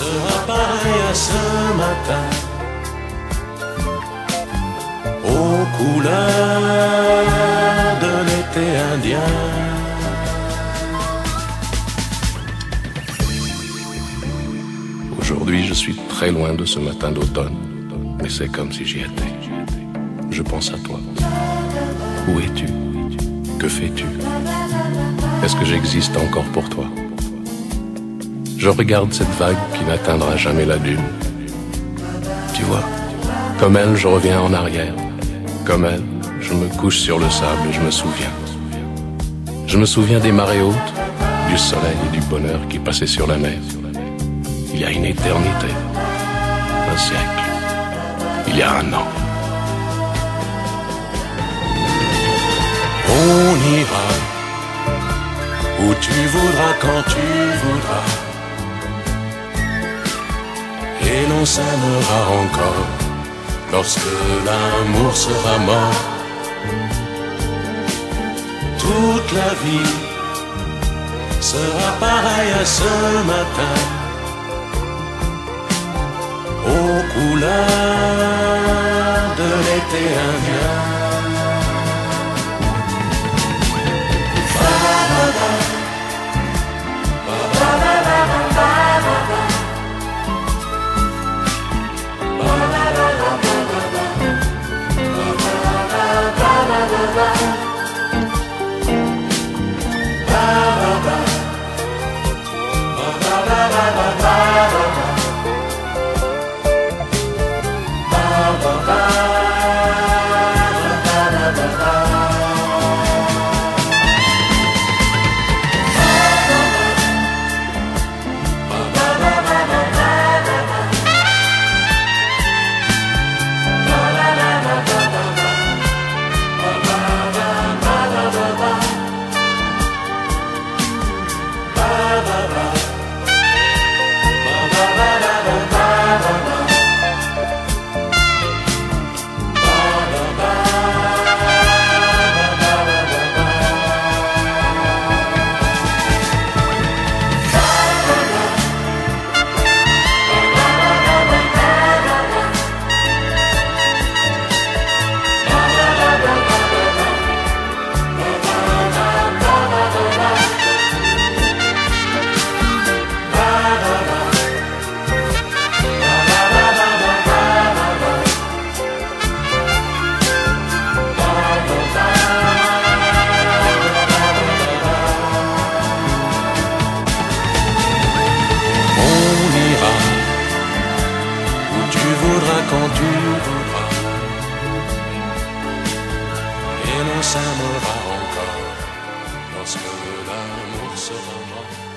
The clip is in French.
sera pareille à ce matin. Aux couleurs de l'été indien. Aujourd'hui, je suis très loin de ce matin d'automne, mais c'est comme si j'y étais. Je pense à toi. Où es-tu? Que fais-tu? Est-ce que j'existe encore pour toi? Je regarde cette vague qui n'atteindra jamais la dune. Tu vois, comme elle, je reviens en arrière. Comme elle, je me couche sur le sable et je me souviens. Je me souviens des marées hautes, du soleil et du bonheur qui passaient sur la mer. Il y a une éternité, un siècle, il y a un an. On ira où tu voudras quand tu voudras. L'on s'aimera encore lorsque l'amour sera mort. Toute la vie sera pareille à ce matin. Aux couleurs de l'été. Quand tu voudras. Et l'on s'aimera encore lorsque l'amour sera mort.